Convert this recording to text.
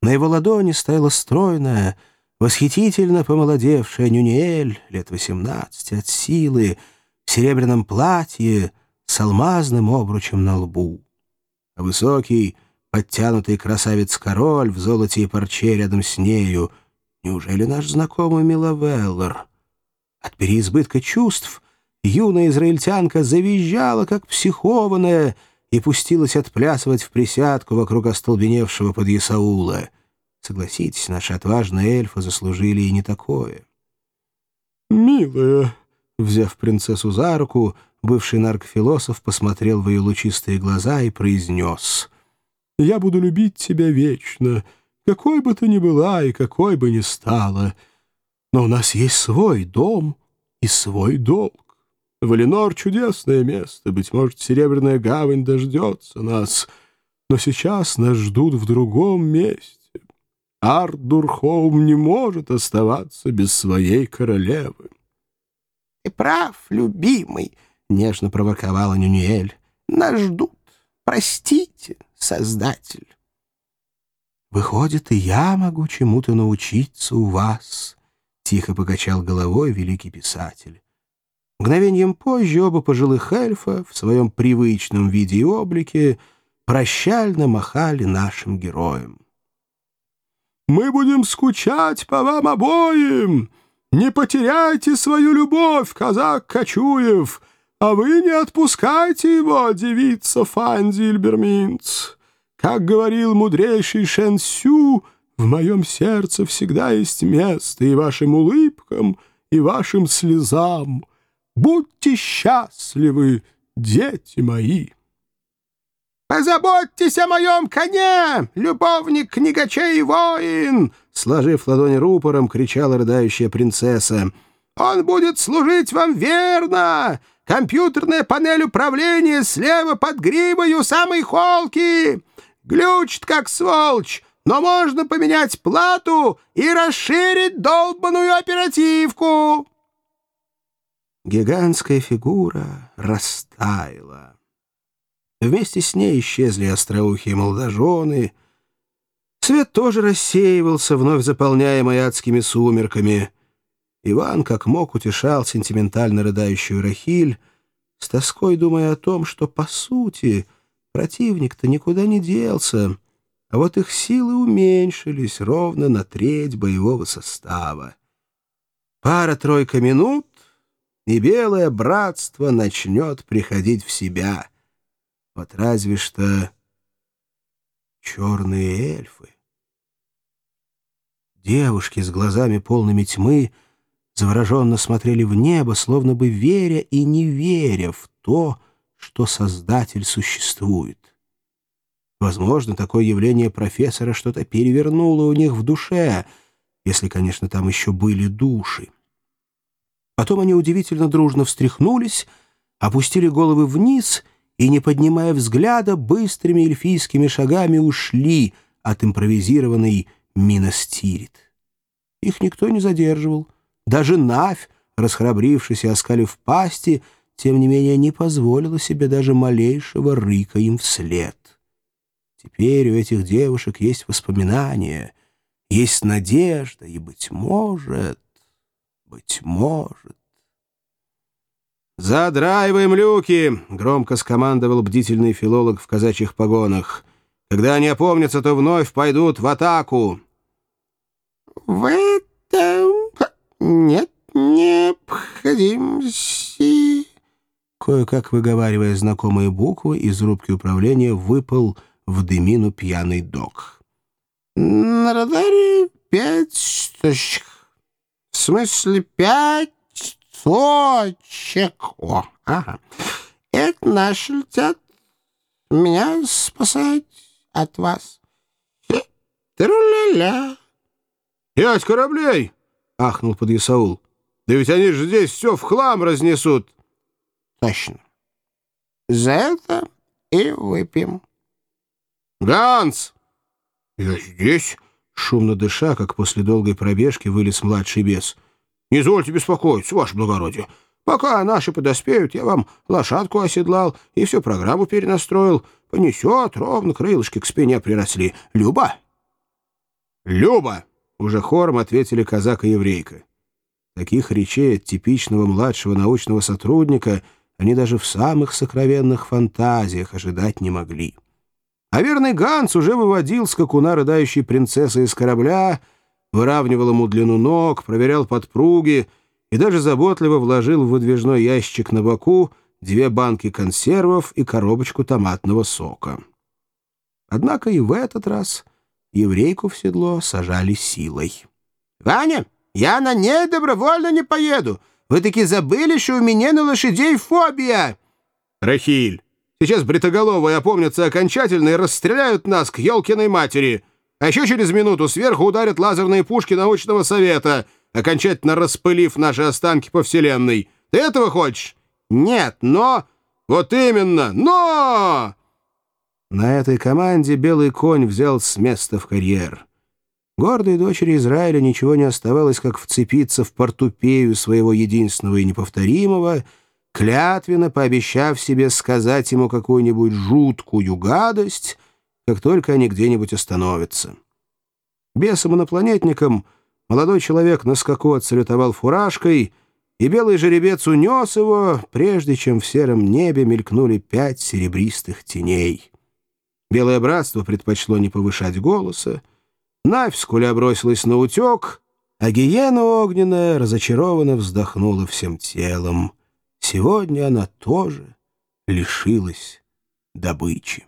На его ладони стояла стройная, восхитительно помолодевшая Нюниэль, лет восемнадцати от силы, в серебряном платье с алмазным обручем на лбу. А высокий, подтянутый красавец-король в золоте и парче рядом с нею. Неужели наш знакомый Миловеллер? От переизбытка чувств юная израильтянка завизжала, как психованная, и пустилась отплясывать в присядку вокруг остолбеневшего Исаула. Согласитесь, наши отважные эльфы заслужили и не такое. «Милая», — взяв принцессу за руку, бывший наркофилософ посмотрел в ее лучистые глаза и произнес. «Я буду любить тебя вечно, какой бы ты ни была и какой бы ни стала. Но у нас есть свой дом и свой долг. Валенор — чудесное место, быть может, Серебряная гавань дождется нас, но сейчас нас ждут в другом месте. Ардурхоум не может оставаться без своей королевы. — Ты прав, любимый, — нежно проворковала Нюнюэль. — Нас ждут. Простите, Создатель. — Выходит, и я могу чему-то научиться у вас, — тихо покачал головой великий писатель. Мгновением позже оба пожилых эльфа в своем привычном виде и облике прощально махали нашим героям. «Мы будем скучать по вам обоим! Не потеряйте свою любовь, казак Кочуев, а вы не отпускайте его, девица Фандильберминц. Как говорил мудрейший Шен Сю, в моем сердце всегда есть место и вашим улыбкам, и вашим слезам». Будьте счастливы, дети мои! «Позаботьтесь о моем коне, любовник книгачей воин!» Сложив ладони рупором, кричала рыдающая принцесса. «Он будет служить вам верно! Компьютерная панель управления слева под гривою самой холки! Глючит, как сволочь, но можно поменять плату и расширить долбаную оперативку!» Гигантская фигура растаяла. Вместе с ней исчезли остроухие молодожены. Свет тоже рассеивался, вновь заполняемый адскими сумерками. Иван, как мог, утешал сентиментально рыдающую Рахиль, с тоской думая о том, что, по сути, противник-то никуда не делся, а вот их силы уменьшились ровно на треть боевого состава. Пара-тройка минут, и белое братство начнет приходить в себя. Вот разве что черные эльфы. Девушки с глазами полными тьмы завороженно смотрели в небо, словно бы веря и не веря в то, что Создатель существует. Возможно, такое явление профессора что-то перевернуло у них в душе, если, конечно, там еще были души. Потом они удивительно дружно встряхнулись, опустили головы вниз и, не поднимая взгляда, быстрыми эльфийскими шагами ушли от импровизированной Миностирит. Их никто не задерживал. Даже Навь, расхрабрившись и оскалив пасти, тем не менее не позволила себе даже малейшего рыка им вслед. Теперь у этих девушек есть воспоминания, есть надежда, и, быть может... Быть может. «Задраиваем люки!» — громко скомандовал бдительный филолог в казачьих погонах. «Когда они опомнятся, то вновь пойдут в атаку!» «В этом нет необходимости...» Кое-как выговаривая знакомые буквы, из рубки управления выпал в дымину пьяный док. «На радаре пять точек в смысле пять точек. О, ага. Это наши летят. Меня спасать от вас. Тру-ля-ля. «Пять кораблей!» — ахнул подъясаул. «Да ведь они же здесь все в хлам разнесут!» «Точно. За это и выпьем». «Ганс!» «Я здесь!» Шумно дыша, как после долгой пробежки, вылез младший бес. «Не извольте беспокоиться, ваше благородие. Пока наши подоспеют, я вам лошадку оседлал и всю программу перенастроил. Понесет, ровно крылышки к спине приросли. Люба!» «Люба!» — уже хором ответили казак и еврейка. Таких речей от типичного младшего научного сотрудника они даже в самых сокровенных фантазиях ожидать не могли. А верный Ганс уже выводил скакуна рыдающей принцессы из корабля, выравнивал ему длину ног, проверял подпруги и даже заботливо вложил в выдвижной ящик на боку две банки консервов и коробочку томатного сока. Однако и в этот раз еврейку в седло сажали силой. «Ваня, я на ней добровольно не поеду. Вы таки забыли, что у меня на лошадей фобия!» «Рахиль, сейчас бритоголовые опомнятся окончательно и расстреляют нас к елкиной матери!» А еще через минуту сверху ударят лазерные пушки научного совета, окончательно распылив наши останки по Вселенной. Ты этого хочешь? Нет, но... Вот именно, но... На этой команде белый конь взял с места в карьер. Гордой дочери Израиля ничего не оставалось, как вцепиться в портупею своего единственного и неповторимого, клятвенно пообещав себе сказать ему какую-нибудь жуткую гадость — как только они где-нибудь остановятся. Бесом-инопланетникам молодой человек на скаку отсалютовал фуражкой, и белый жеребец унес его, прежде чем в сером небе мелькнули пять серебристых теней. Белое братство предпочло не повышать голоса, Навь скуля бросилась на утек, а гиена огненная разочарованно вздохнула всем телом. Сегодня она тоже лишилась добычи.